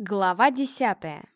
Глава десятая.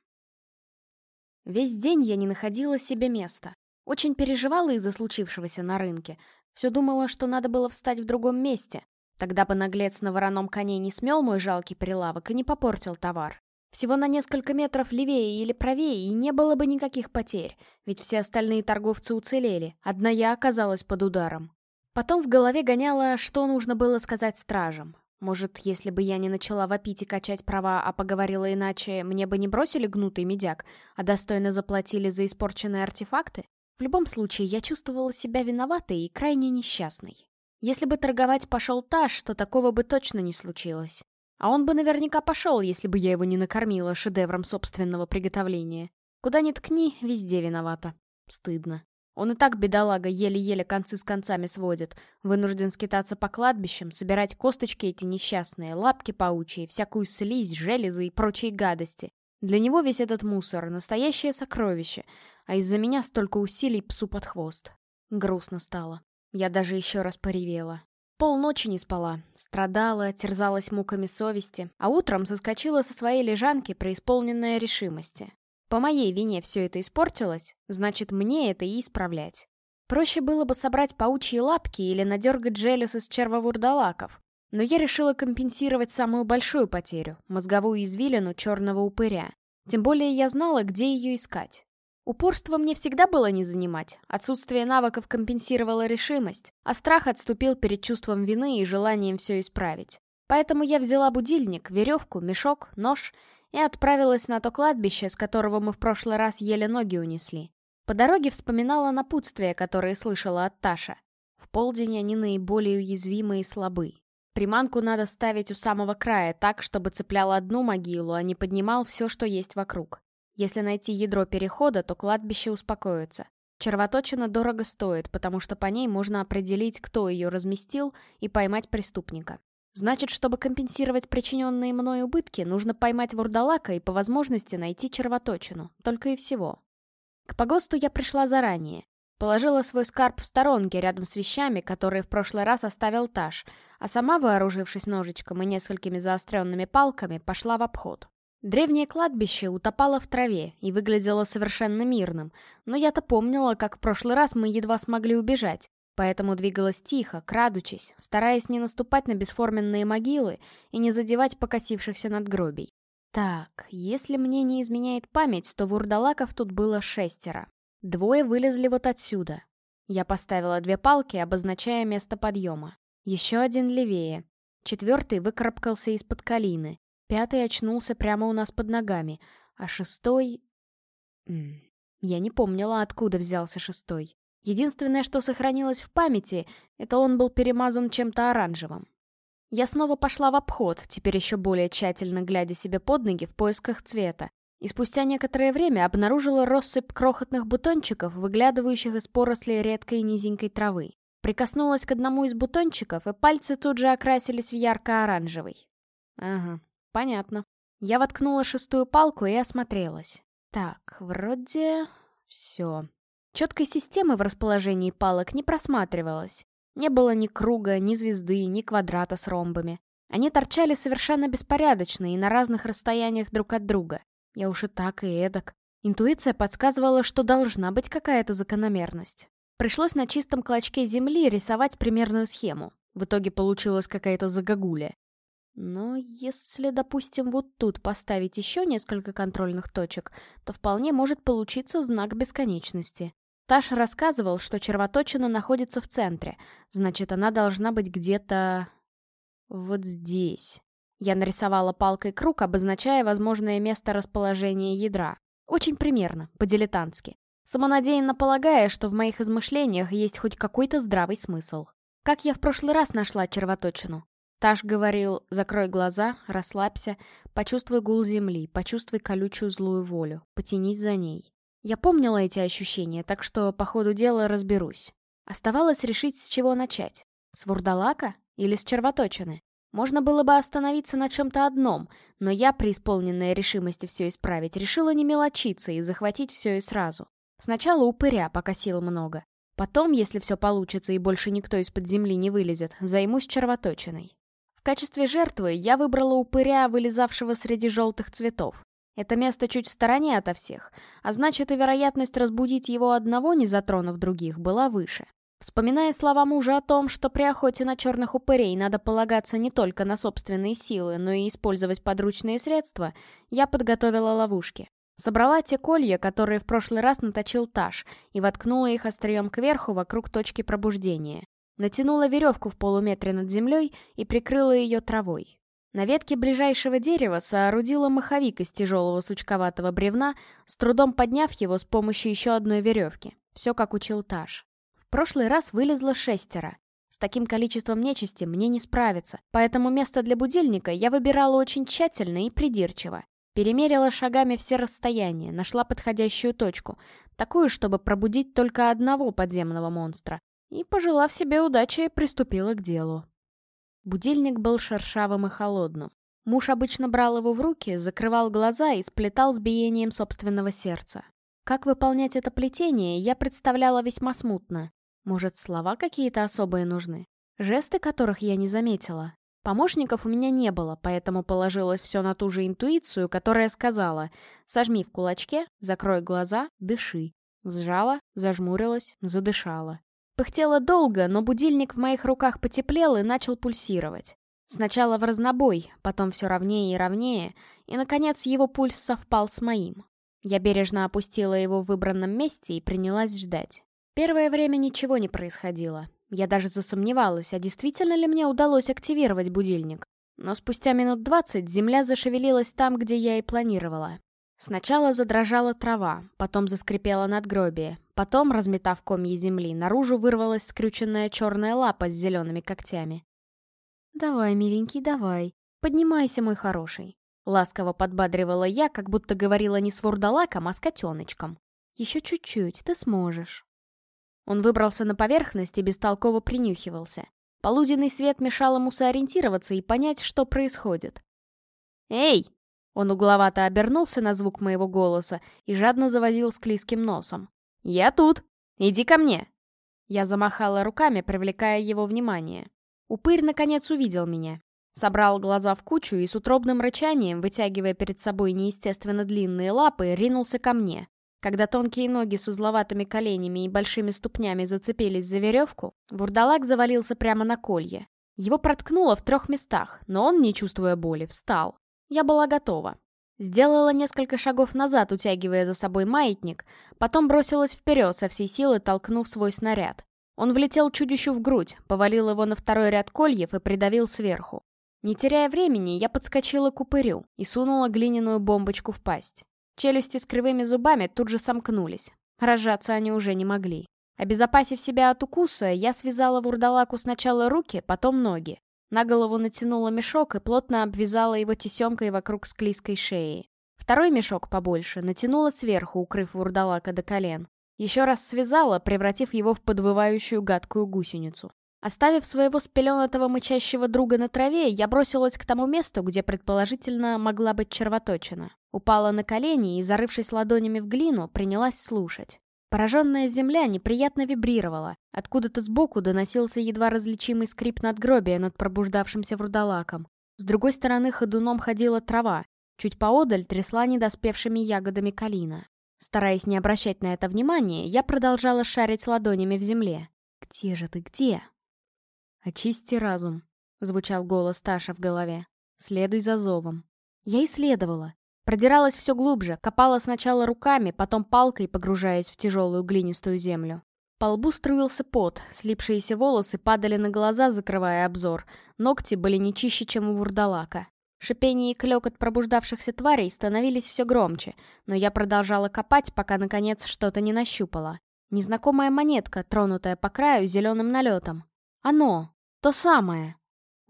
Весь день я не находила себе места. Очень переживала из-за случившегося на рынке. Все думала, что надо было встать в другом месте. Тогда бы наглец на вороном коне не смел мой жалкий прилавок и не попортил товар. Всего на несколько метров левее или правее, и не было бы никаких потерь, ведь все остальные торговцы уцелели, одна я оказалась под ударом. Потом в голове гоняло, что нужно было сказать стражам. Может, если бы я не начала вопить и качать права, а поговорила иначе, мне бы не бросили гнутый медяк, а достойно заплатили за испорченные артефакты? В любом случае, я чувствовала себя виноватой и крайне несчастной. Если бы торговать пошел Таш, то такого бы точно не случилось. А он бы наверняка пошел, если бы я его не накормила шедевром собственного приготовления. Куда ни ткни, везде виновата. Стыдно. Он и так, бедолага, еле-еле концы с концами сводит. Вынужден скитаться по кладбищам, собирать косточки эти несчастные, лапки паучьи, всякую слизь, железы и прочие гадости. Для него весь этот мусор — настоящее сокровище, а из-за меня столько усилий псу под хвост. Грустно стало. Я даже еще раз поревела. Полночи не спала, страдала, терзалась муками совести, а утром соскочила со своей лежанки, преисполненная решимости. По моей вине все это испортилось, значит, мне это и исправлять. Проще было бы собрать паучьи лапки или надергать желез из червовурдалаков. Но я решила компенсировать самую большую потерю — мозговую извилину черного упыря. Тем более я знала, где ее искать. Упорство мне всегда было не занимать, отсутствие навыков компенсировало решимость, а страх отступил перед чувством вины и желанием все исправить. Поэтому я взяла будильник, веревку, мешок, нож и отправилась на то кладбище, с которого мы в прошлый раз еле ноги унесли. По дороге вспоминала напутствия, которые слышала от Таша. В полдень они наиболее уязвимы и слабы. Приманку надо ставить у самого края так, чтобы цеплял одну могилу, а не поднимал все, что есть вокруг. Если найти ядро перехода, то кладбище успокоится. Червоточина дорого стоит, потому что по ней можно определить, кто ее разместил, и поймать преступника. Значит, чтобы компенсировать причиненные мной убытки, нужно поймать вурдалака и по возможности найти червоточину. Только и всего. К погосту я пришла заранее. Положила свой скарб в сторонке рядом с вещами, которые в прошлый раз оставил Таш, а сама, вооружившись ножичком и несколькими заостренными палками, пошла в обход. Древнее кладбище утопало в траве и выглядело совершенно мирным, но я-то помнила, как в прошлый раз мы едва смогли убежать, Поэтому двигалась тихо, крадучись, стараясь не наступать на бесформенные могилы и не задевать покосившихся надгробий. Так, если мне не изменяет память, то вурдалаков тут было шестеро. Двое вылезли вот отсюда. Я поставила две палки, обозначая место подъема. Еще один левее. Четвертый выкарабкался из-под калины. Пятый очнулся прямо у нас под ногами. А шестой... Я не помнила, откуда взялся шестой. Единственное, что сохранилось в памяти, это он был перемазан чем-то оранжевым. Я снова пошла в обход, теперь еще более тщательно глядя себе под ноги в поисках цвета, и спустя некоторое время обнаружила россыпь крохотных бутончиков, выглядывающих из порослей редкой низенькой травы. Прикоснулась к одному из бутончиков, и пальцы тут же окрасились в ярко-оранжевый. Ага, понятно. Я воткнула шестую палку и осмотрелась. Так, вроде... все. Четкой системы в расположении палок не просматривалось. Не было ни круга, ни звезды, ни квадрата с ромбами. Они торчали совершенно беспорядочно и на разных расстояниях друг от друга. Я уж и так, и эдак. Интуиция подсказывала, что должна быть какая-то закономерность. Пришлось на чистом клочке земли рисовать примерную схему. В итоге получилась какая-то загогуля. Но если, допустим, вот тут поставить еще несколько контрольных точек, то вполне может получиться знак бесконечности. Таша рассказывал, что червоточина находится в центре, значит, она должна быть где-то... вот здесь. Я нарисовала палкой круг, обозначая возможное место расположения ядра. Очень примерно, по-дилетантски. Самонадеянно полагая, что в моих измышлениях есть хоть какой-то здравый смысл. Как я в прошлый раз нашла червоточину? Таш говорил, закрой глаза, расслабься, почувствуй гул земли, почувствуй колючую злую волю, потянись за ней. Я помнила эти ощущения, так что по ходу дела разберусь. Оставалось решить, с чего начать. С вурдалака или с червоточины? Можно было бы остановиться на чем-то одном, но я, преисполненная решимости все исправить, решила не мелочиться и захватить все и сразу. Сначала упыря, пока сил много. Потом, если все получится и больше никто из-под земли не вылезет, займусь червоточиной. В качестве жертвы я выбрала упыря, вылезавшего среди желтых цветов. Это место чуть в стороне ото всех, а значит и вероятность разбудить его одного, не затронув других, была выше. Вспоминая слова мужа о том, что при охоте на черных упырей надо полагаться не только на собственные силы, но и использовать подручные средства, я подготовила ловушки. Собрала те колья, которые в прошлый раз наточил Таш, и воткнула их острием кверху вокруг точки пробуждения. Натянула веревку в полуметре над землей и прикрыла ее травой. На ветке ближайшего дерева соорудила маховик из тяжелого сучковатого бревна, с трудом подняв его с помощью еще одной веревки. Все как учил Таш прошлый раз вылезло шестеро. С таким количеством нечисти мне не справиться, поэтому место для будильника я выбирала очень тщательно и придирчиво. Перемерила шагами все расстояния, нашла подходящую точку, такую, чтобы пробудить только одного подземного монстра, и, пожелав себе удачи, приступила к делу. Будильник был шершавым и холодным. Муж обычно брал его в руки, закрывал глаза и сплетал с биением собственного сердца. Как выполнять это плетение, я представляла весьма смутно. Может, слова какие-то особые нужны? Жесты которых я не заметила? Помощников у меня не было, поэтому положилось все на ту же интуицию, которая сказала «Сожми в кулачке, закрой глаза, дыши». Сжала, зажмурилась, задышала. Пыхтела долго, но будильник в моих руках потеплел и начал пульсировать. Сначала в разнобой, потом все ровнее и ровнее, и, наконец, его пульс совпал с моим. Я бережно опустила его в выбранном месте и принялась ждать. Первое время ничего не происходило. Я даже засомневалась, а действительно ли мне удалось активировать будильник. Но спустя минут двадцать земля зашевелилась там, где я и планировала. Сначала задрожала трава, потом заскрипела надгробие, потом, разметав комья земли, наружу вырвалась скрюченная черная лапа с зелеными когтями. «Давай, миленький, давай. Поднимайся, мой хороший». Ласково подбадривала я, как будто говорила не с вурдалаком, а с котеночком. «Еще чуть-чуть, ты сможешь». Он выбрался на поверхность и бестолково принюхивался. Полуденный свет мешал ему сориентироваться и понять, что происходит. «Эй!» Он угловато обернулся на звук моего голоса и жадно завозил склизким носом. «Я тут! Иди ко мне!» Я замахала руками, привлекая его внимание. Упырь, наконец, увидел меня. Собрал глаза в кучу и с утробным рычанием, вытягивая перед собой неестественно длинные лапы, ринулся ко мне. Когда тонкие ноги с узловатыми коленями и большими ступнями зацепились за веревку, вурдалак завалился прямо на колье. Его проткнуло в трех местах, но он, не чувствуя боли, встал. Я была готова. Сделала несколько шагов назад, утягивая за собой маятник, потом бросилась вперед со всей силы, толкнув свой снаряд. Он влетел чудищу в грудь, повалил его на второй ряд кольев и придавил сверху. Не теряя времени, я подскочила к упырю и сунула глиняную бомбочку в пасть. Челюсти с кривыми зубами тут же сомкнулись. Разжаться они уже не могли. Обезопасив себя от укуса, я связала вурдалаку сначала руки, потом ноги. На голову натянула мешок и плотно обвязала его тесемкой вокруг склизкой шеи. Второй мешок побольше натянула сверху, укрыв вурдалака до колен. Еще раз связала, превратив его в подвывающую гадкую гусеницу. Оставив своего спеленатого мычащего друга на траве, я бросилась к тому месту, где предположительно могла быть червоточина. Упала на колени и, зарывшись ладонями в глину, принялась слушать. Пораженная земля неприятно вибрировала. Откуда-то сбоку доносился едва различимый скрип надгробия над пробуждавшимся врудалаком. С другой стороны ходуном ходила трава. Чуть поодаль трясла недоспевшими ягодами калина. Стараясь не обращать на это внимания, я продолжала шарить ладонями в земле. «Где же ты, где?» «Очисти разум», — звучал голос Таша в голове. «Следуй за зовом». Я исследовала. Продиралась все глубже, копала сначала руками, потом палкой, погружаясь в тяжелую глинистую землю. По лбу струился пот, слипшиеся волосы падали на глаза, закрывая обзор. Ногти были не чище, чем у вурдалака. Шипение и клёкот пробуждавшихся тварей становились все громче, но я продолжала копать, пока, наконец, что-то не нащупала. Незнакомая монетка, тронутая по краю зеленым налетом. Оно! То самое!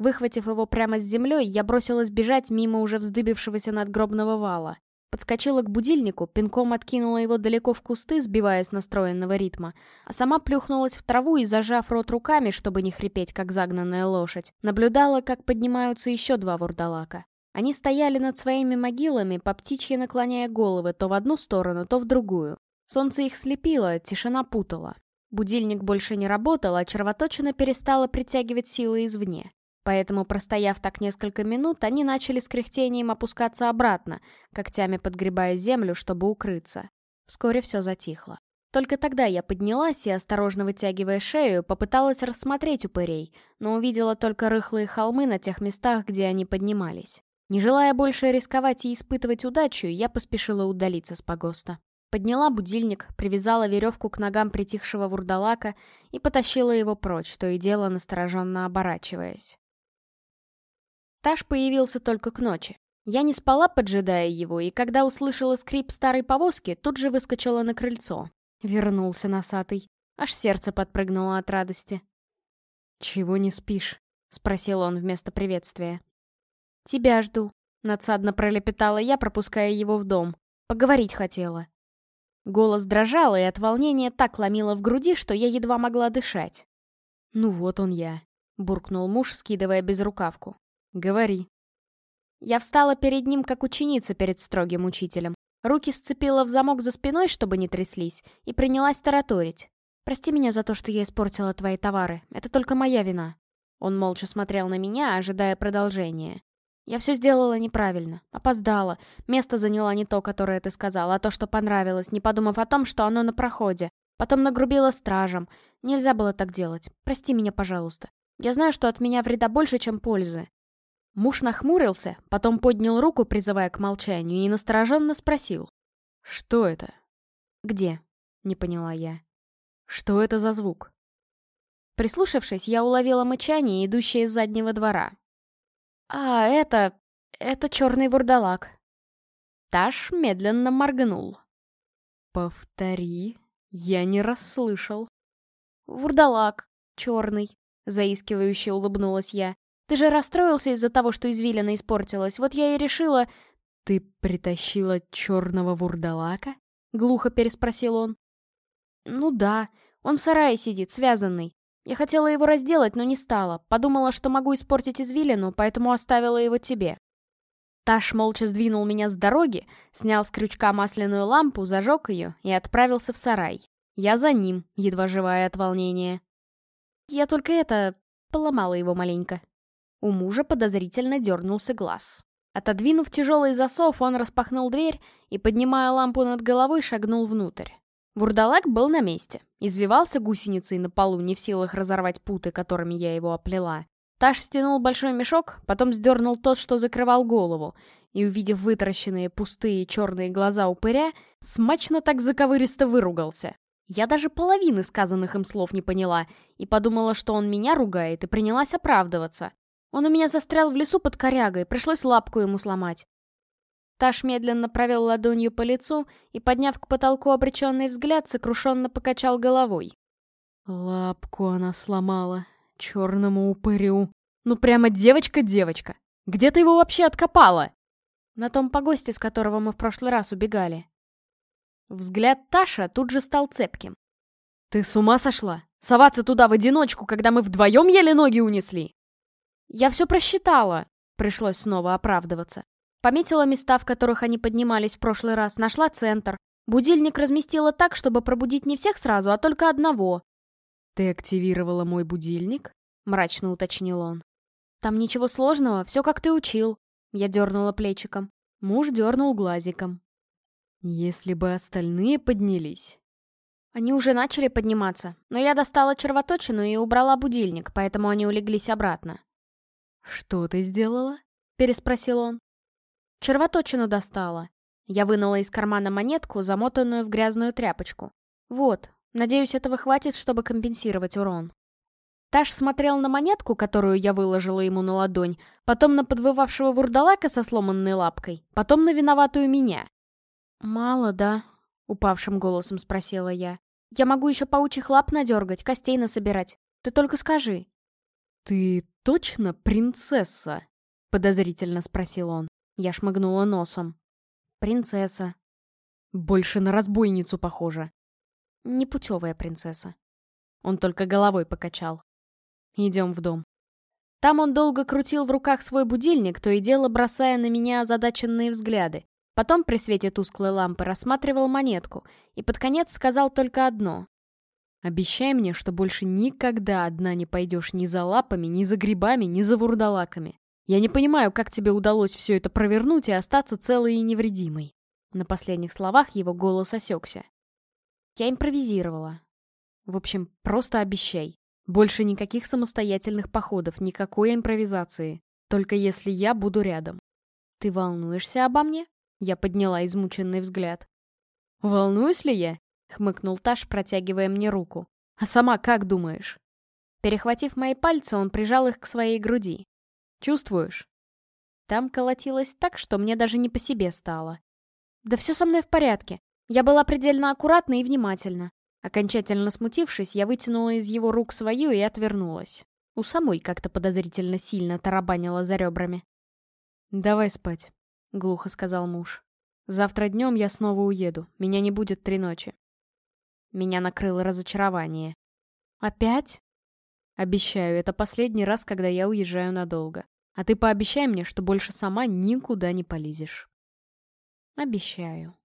Выхватив его прямо с землей, я бросилась бежать мимо уже вздыбившегося надгробного вала. Подскочила к будильнику, пинком откинула его далеко в кусты, сбивая с настроенного ритма, а сама плюхнулась в траву и, зажав рот руками, чтобы не хрипеть, как загнанная лошадь, наблюдала, как поднимаются еще два вурдалака. Они стояли над своими могилами, по птичьи наклоняя головы то в одну сторону, то в другую. Солнце их слепило, тишина путала. Будильник больше не работал, а червоточина перестала притягивать силы извне. Поэтому, простояв так несколько минут, они начали с кряхтением опускаться обратно, когтями подгребая землю, чтобы укрыться. Вскоре все затихло. Только тогда я поднялась и, осторожно вытягивая шею, попыталась рассмотреть упырей, но увидела только рыхлые холмы на тех местах, где они поднимались. Не желая больше рисковать и испытывать удачу, я поспешила удалиться с погоста. Подняла будильник, привязала веревку к ногам притихшего вурдалака и потащила его прочь, то и дело настороженно оборачиваясь. Таш появился только к ночи. Я не спала, поджидая его, и когда услышала скрип старой повозки, тут же выскочила на крыльцо. Вернулся носатый. Аж сердце подпрыгнуло от радости. «Чего не спишь?» — спросил он вместо приветствия. «Тебя жду», — надсадно пролепетала я, пропуская его в дом. Поговорить хотела. Голос дрожал, и от волнения так ломило в груди, что я едва могла дышать. «Ну вот он я», — буркнул муж, скидывая безрукавку. «Говори». Я встала перед ним, как ученица перед строгим учителем. Руки сцепила в замок за спиной, чтобы не тряслись, и принялась тараторить. «Прости меня за то, что я испортила твои товары. Это только моя вина». Он молча смотрел на меня, ожидая продолжения. «Я все сделала неправильно. Опоздала. Место заняла не то, которое ты сказала, а то, что понравилось, не подумав о том, что оно на проходе. Потом нагрубила стражам. Нельзя было так делать. Прости меня, пожалуйста. Я знаю, что от меня вреда больше, чем пользы. Муж нахмурился, потом поднял руку, призывая к молчанию, и настороженно спросил. «Что это?» «Где?» — не поняла я. «Что это за звук?» Прислушавшись, я уловила мычание, идущее из заднего двора. «А, это... это черный вурдалак». Таш медленно моргнул. «Повтори, я не расслышал». «Вурдалак, черный», — заискивающе улыбнулась я. Ты же расстроился из-за того, что извилина испортилась. Вот я и решила...» «Ты притащила черного вурдалака?» — глухо переспросил он. «Ну да, он в сарае сидит, связанный. Я хотела его разделать, но не стала. Подумала, что могу испортить извилину, поэтому оставила его тебе». Таш молча сдвинул меня с дороги, снял с крючка масляную лампу, зажег ее и отправился в сарай. Я за ним, едва живая от волнения. Я только это... поломала его маленько. У мужа подозрительно дернулся глаз. Отодвинув тяжелый засов, он распахнул дверь и, поднимая лампу над головой, шагнул внутрь. Вурдалак был на месте. Извивался гусеницей на полу, не в силах разорвать путы, которыми я его оплела. Таш стянул большой мешок, потом сдернул тот, что закрывал голову, и, увидев вытаращенные пустые черные глаза упыря, смачно так заковыристо выругался. Я даже половины сказанных им слов не поняла и подумала, что он меня ругает, и принялась оправдываться. Он у меня застрял в лесу под корягой, пришлось лапку ему сломать. Таш медленно провел ладонью по лицу и, подняв к потолку обреченный взгляд, сокрушенно покачал головой. Лапку она сломала. Черному упырю. Ну прямо девочка-девочка. Где ты его вообще откопала? На том погосте, с которого мы в прошлый раз убегали. Взгляд Таша тут же стал цепким. Ты с ума сошла? Соваться туда в одиночку, когда мы вдвоем еле ноги унесли? «Я все просчитала!» Пришлось снова оправдываться. Пометила места, в которых они поднимались в прошлый раз, нашла центр. Будильник разместила так, чтобы пробудить не всех сразу, а только одного. «Ты активировала мой будильник?» — мрачно уточнил он. «Там ничего сложного, все как ты учил». Я дернула плечиком. Муж дернул глазиком. «Если бы остальные поднялись...» Они уже начали подниматься, но я достала червоточину и убрала будильник, поэтому они улеглись обратно. «Что ты сделала?» — переспросил он. «Червоточину достала». Я вынула из кармана монетку, замотанную в грязную тряпочку. «Вот, надеюсь, этого хватит, чтобы компенсировать урон». Таш смотрел на монетку, которую я выложила ему на ладонь, потом на подвывавшего вурдалака со сломанной лапкой, потом на виноватую меня. «Мало, да?» — упавшим голосом спросила я. «Я могу еще паучьих лап надергать, костей насобирать. Ты только скажи». «Ты точно принцесса?» — подозрительно спросил он. Я шмыгнула носом. «Принцесса». «Больше на разбойницу похожа». «Непутевая принцесса». Он только головой покачал. «Идем в дом». Там он долго крутил в руках свой будильник, то и дело бросая на меня озадаченные взгляды. Потом при свете тусклой лампы рассматривал монетку и под конец сказал только одно. Обещай мне, что больше никогда одна не пойдешь ни за лапами, ни за грибами, ни за вурдалаками. Я не понимаю, как тебе удалось все это провернуть и остаться целой и невредимой». На последних словах его голос осекся. Я импровизировала. В общем, просто обещай. Больше никаких самостоятельных походов, никакой импровизации. Только если я буду рядом. Ты волнуешься обо мне? Я подняла измученный взгляд. «Волнуюсь ли я?» — хмыкнул Таш, протягивая мне руку. «А сама как думаешь?» Перехватив мои пальцы, он прижал их к своей груди. «Чувствуешь?» Там колотилось так, что мне даже не по себе стало. «Да все со мной в порядке. Я была предельно аккуратна и внимательна. Окончательно смутившись, я вытянула из его рук свою и отвернулась. У самой как-то подозрительно сильно тарабанила за ребрами. «Давай спать», — глухо сказал муж. «Завтра днем я снова уеду. Меня не будет три ночи». Меня накрыло разочарование. «Опять?» «Обещаю, это последний раз, когда я уезжаю надолго. А ты пообещай мне, что больше сама никуда не полезешь». «Обещаю».